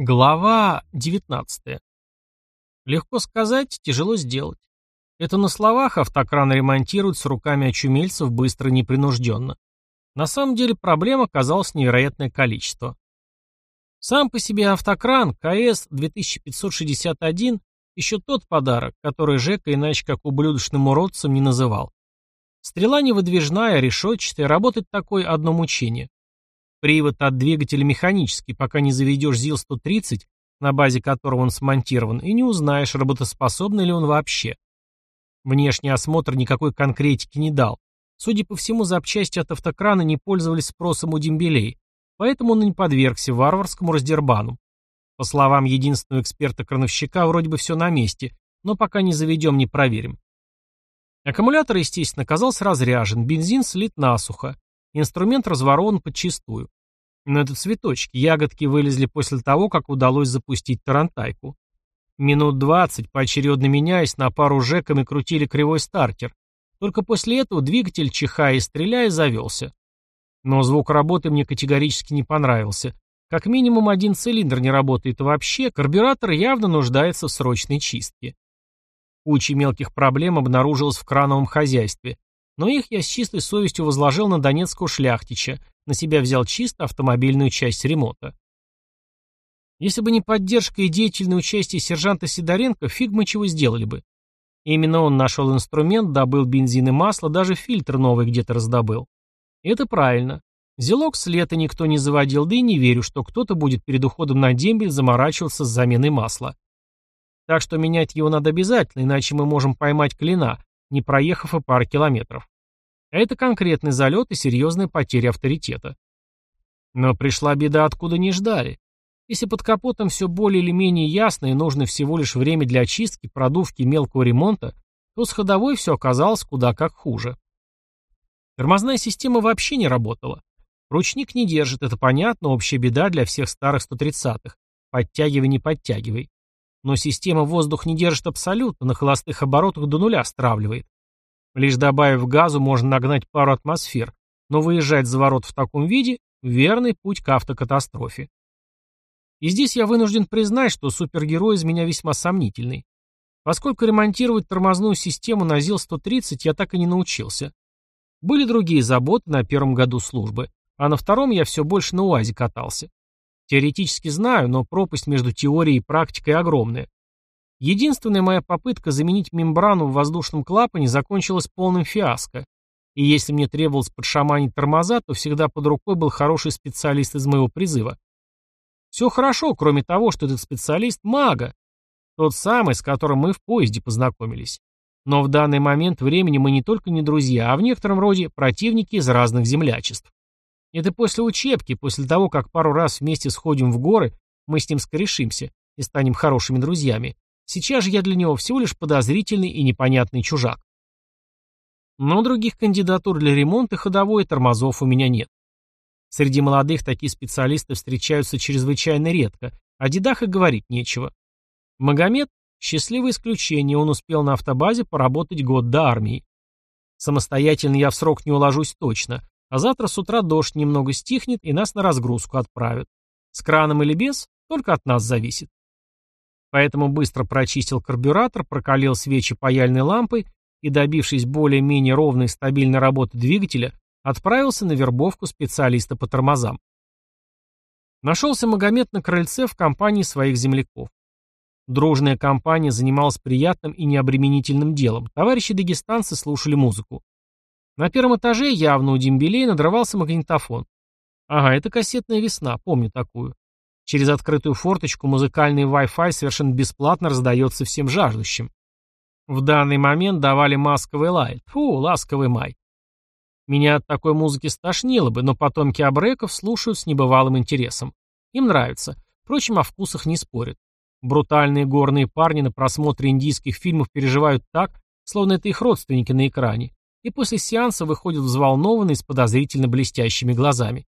Глава 19. Легко сказать, тяжело сделать. Это на словах автокран ремонтируют с руками очумельцев быстро и непринужденно. На самом деле проблем оказалось невероятное количество. Сам по себе автокран КС-2561 еще тот подарок, который Жека иначе как ублюдочным уродцем не называл. Стрела не выдвижная, решетчатая, работать такое одно мучение. Привод от двигателя механический, пока не заведешь ЗИЛ-130, на базе которого он смонтирован, и не узнаешь, работоспособный ли он вообще. Внешний осмотр никакой конкретики не дал. Судя по всему, запчасти от автокрана не пользовались спросом у дембелей, поэтому он и не подвергся варварскому раздербану. По словам единственного эксперта-крановщика, вроде бы все на месте, но пока не заведем, не проверим. Аккумулятор, естественно, оказался разряжен, бензин слит насухо. Инструмент разворован подчистую. Но это цветочки, ягодки вылезли после того, как удалось запустить тарантайку. Минут двадцать, поочередно меняясь, на пару жеками крутили кривой стартер. Только после этого двигатель, чихая и стреляя, завелся. Но звук работы мне категорически не понравился. Как минимум один цилиндр не работает вообще, карбюратор явно нуждается в срочной чистке. Куча мелких проблем обнаружилась в крановом хозяйстве, но их я с чистой совестью возложил на донецкого шляхтича, на себя взял чисто автомобильную часть ремонта. Если бы не поддержка и деятельное участие сержанта Сидоренко, фиг мы чего сделали бы. Именно он нашел инструмент, добыл бензин и масло, даже фильтр новый где-то раздобыл. это правильно. Зелок с лета никто не заводил, да и не верю, что кто-то будет перед уходом на дембель заморачиваться с заменой масла. Так что менять его надо обязательно, иначе мы можем поймать клина, не проехав и пары километров. Это конкретный залет и серьезная потеря авторитета. Но пришла беда, откуда не ждали. Если под капотом все более или менее ясно и нужно всего лишь время для очистки, продувки мелкого ремонта, то с ходовой все оказалось куда как хуже. Тормозная система вообще не работала. Ручник не держит, это понятно, общая беда для всех старых 130-х. Подтягивай, не подтягивай. Но система воздух не держит абсолютно, на холостых оборотах до нуля стравливает. Лишь добавив газу, можно нагнать пару атмосфер, но выезжать за ворот в таком виде – верный путь к автокатастрофе. И здесь я вынужден признать, что супергерой из меня весьма сомнительный. Поскольку ремонтировать тормозную систему на ЗИЛ-130 я так и не научился. Были другие заботы на первом году службы, а на втором я все больше на УАЗе катался. Теоретически знаю, но пропасть между теорией и практикой огромная. Единственная моя попытка заменить мембрану в воздушном клапане закончилась полным фиаско. И если мне требовалось подшаманить тормоза, то всегда под рукой был хороший специалист из моего призыва. Все хорошо, кроме того, что этот специалист – мага. Тот самый, с которым мы в поезде познакомились. Но в данный момент времени мы не только не друзья, а в некотором роде противники из разных землячеств. Это после учебки, после того, как пару раз вместе сходим в горы, мы с ним скорешимся и станем хорошими друзьями. Сейчас же я для него всего лишь подозрительный и непонятный чужак. Но других кандидатур для ремонта ходовой и тормозов у меня нет. Среди молодых такие специалисты встречаются чрезвычайно редко, о дедах и говорить нечего. Магомед – счастливое исключение, он успел на автобазе поработать год до армии. Самостоятельно я в срок не уложусь точно, а завтра с утра дождь немного стихнет и нас на разгрузку отправят. С краном или без, только от нас зависит. Поэтому быстро прочистил карбюратор, прокалил свечи паяльной лампой и, добившись более-менее ровной и стабильной работы двигателя, отправился на вербовку специалиста по тормозам. Нашелся Магомед на крыльце в компании своих земляков. Дружная компания занималась приятным и необременительным делом. Товарищи дагестанцы слушали музыку. На первом этаже явно у дембелей надрывался магнитофон. Ага, это кассетная весна, помню такую. Через открытую форточку музыкальный Wi-Fi совершенно бесплатно раздается всем жаждущим. В данный момент давали масковый лай. Фу, ласковый май. Меня от такой музыки стошнило бы, но потомки абреков слушают с небывалым интересом. Им нравится. Впрочем, о вкусах не спорят. Брутальные горные парни на просмотре индийских фильмов переживают так, словно это их родственники на экране и после сеанса выходит взволнованный с подозрительно блестящими глазами.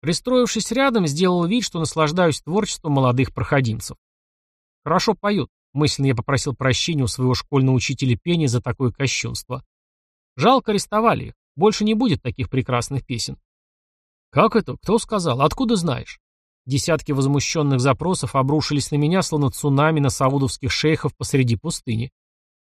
Пристроившись рядом, сделал вид, что наслаждаюсь творчеством молодых проходимцев. «Хорошо поют», — мысленно я попросил прощения у своего школьного учителя пения за такое кощунство. Жалко арестовали их, больше не будет таких прекрасных песен. «Как это? Кто сказал? Откуда знаешь?» Десятки возмущенных запросов обрушились на меня, словно цунами на саудовских шейхов посреди пустыни.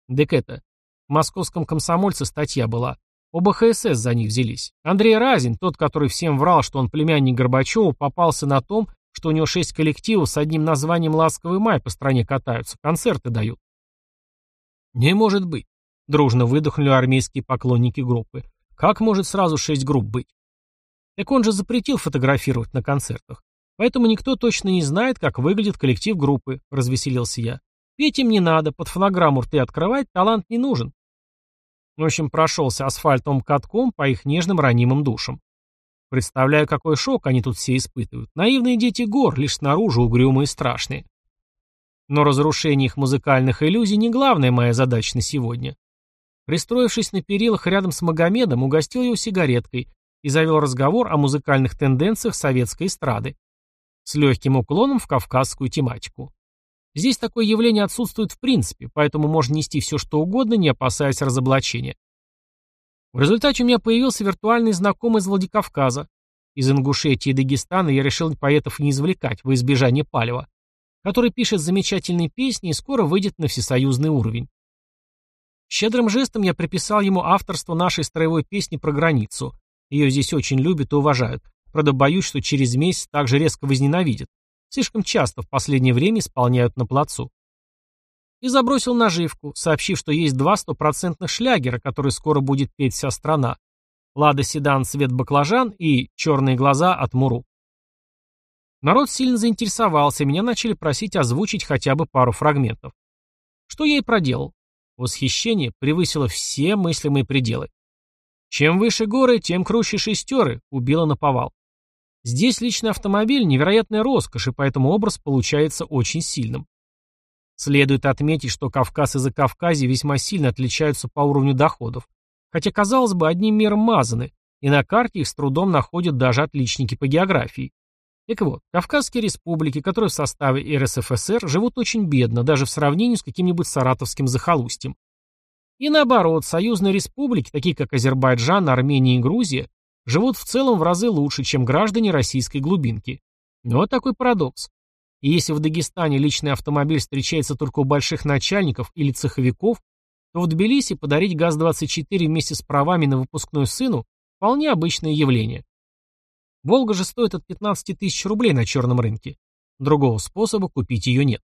Дек это. В московском комсомольце статья была. Оба ХСС за них взялись. Андрей Разин, тот, который всем врал, что он племянник Горбачева, попался на том, что у него шесть коллективов с одним названием «Ласковый май» по стране катаются, концерты дают. «Не может быть», — дружно выдохнули армейские поклонники группы. «Как может сразу шесть групп быть?» Так он же запретил фотографировать на концертах. Поэтому никто точно не знает, как выглядит коллектив группы, развеселился я. Петь им не надо, под фонограмму рты открывать, талант не нужен. В общем, прошелся асфальтовым катком по их нежным ранимым душам. Представляю, какой шок они тут все испытывают. Наивные дети гор, лишь снаружи угрюмые и страшные. Но разрушение их музыкальных иллюзий не главная моя задача на сегодня. Пристроившись на перилах рядом с Магомедом, угостил его сигареткой и завел разговор о музыкальных тенденциях советской эстрады с легким уклоном в кавказскую тематику. Здесь такое явление отсутствует в принципе, поэтому можно нести все что угодно, не опасаясь разоблачения. В результате у меня появился виртуальный знакомый из Владикавказа. Из Ингушетии и Дагестана я решил поэтов не извлекать во избежание палева, который пишет замечательные песни и скоро выйдет на всесоюзный уровень. Щедрым жестом я приписал ему авторство нашей строевой песни про границу. Ее здесь очень любят и уважают, Правда, боюсь, что через месяц также резко возненавидят. Слишком часто в последнее время исполняют на плацу. И забросил наживку, сообщив, что есть два стопроцентных шлягера, которые скоро будет петь вся страна. «Лада Седан. Цвет баклажан» и «Черные глаза от Муру». Народ сильно заинтересовался, меня начали просить озвучить хотя бы пару фрагментов. Что я и проделал. Восхищение превысило все мыслимые пределы. Чем выше горы, тем круче шестеры, убило наповал. Здесь личный автомобиль – невероятная роскошь, и поэтому образ получается очень сильным. Следует отметить, что Кавказ и Закавказье весьма сильно отличаются по уровню доходов, хотя, казалось бы, одним миром мазаны, и на карте их с трудом находят даже отличники по географии. Так вот, Кавказские республики, которые в составе РСФСР, живут очень бедно, даже в сравнении с каким-нибудь саратовским захолустьем. И наоборот, союзные республики, такие как Азербайджан, Армения и Грузия, живут в целом в разы лучше, чем граждане российской глубинки. Вот такой парадокс. И если в Дагестане личный автомобиль встречается только у больших начальников или цеховиков, то в Тбилиси подарить ГАЗ-24 вместе с правами на выпускной сыну – вполне обычное явление. «Волга» же стоит от 15 тысяч рублей на черном рынке. Другого способа купить ее нет.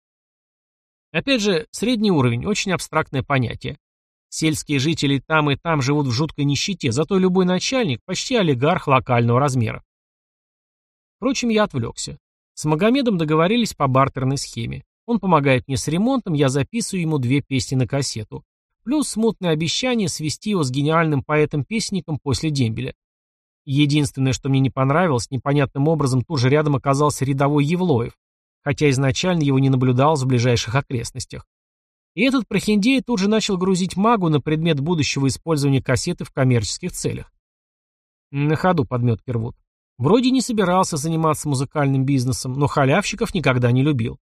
Опять же, средний уровень – очень абстрактное понятие. Сельские жители там и там живут в жуткой нищете, зато любой начальник почти олигарх локального размера. Впрочем, я отвлекся. С Магомедом договорились по бартерной схеме. Он помогает мне с ремонтом, я записываю ему две песни на кассету. Плюс смутное обещание свести его с гениальным поэтом-песенником после дембеля. Единственное, что мне не понравилось, непонятным образом тут же рядом оказался рядовой Евлоев, хотя изначально его не наблюдалось в ближайших окрестностях. И этот прохиндей тут же начал грузить магу на предмет будущего использования кассеты в коммерческих целях. На ходу подметки рвут. Вроде не собирался заниматься музыкальным бизнесом, но халявщиков никогда не любил.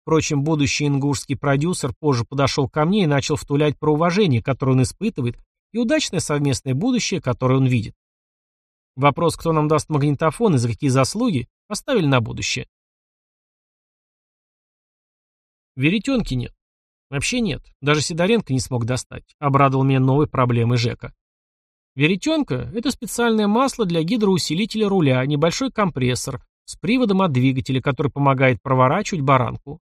Впрочем, будущий ингушский продюсер позже подошел ко мне и начал втулять про уважение, которое он испытывает, и удачное совместное будущее, которое он видит. Вопрос, кто нам даст магнитофон и за какие заслуги, оставили на будущее. Веретенки нет. Вообще нет. Даже Сидоренко не смог достать. Обрадовал меня новой проблемой Жека. Веретенка – это специальное масло для гидроусилителя руля, небольшой компрессор с приводом от двигателя, который помогает проворачивать баранку.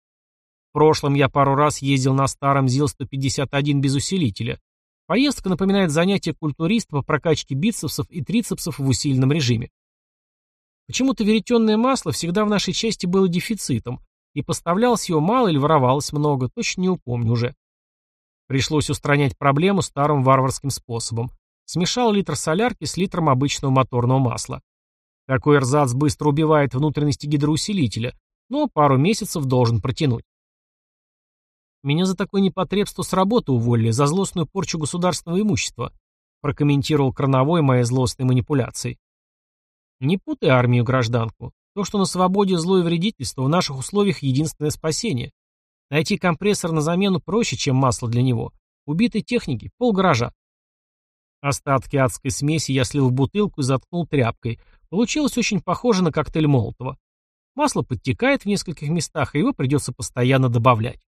В прошлом я пару раз ездил на старом ЗИЛ-151 без усилителя. Поездка напоминает занятие культуриста по прокачке бицепсов и трицепсов в усиленном режиме. Почему-то веретенное масло всегда в нашей части было дефицитом, и поставлялось его мало или воровалось много, точно не упомню уже. Пришлось устранять проблему старым варварским способом. Смешал литр солярки с литром обычного моторного масла. Такой эрзац быстро убивает внутренности гидроусилителя, но пару месяцев должен протянуть. Меня за такое непотребство с работы уволили, за злостную порчу государственного имущества, прокомментировал Крановой мои злостные манипуляции. Не путай армию гражданку. То, что на свободе зло и вредительство, в наших условиях единственное спасение. Найти компрессор на замену проще, чем масло для него. Убитой техники – пол гаража. Остатки адской смеси я слил в бутылку и заткнул тряпкой. Получилось очень похоже на коктейль Молотова. Масло подтекает в нескольких местах, и его придется постоянно добавлять.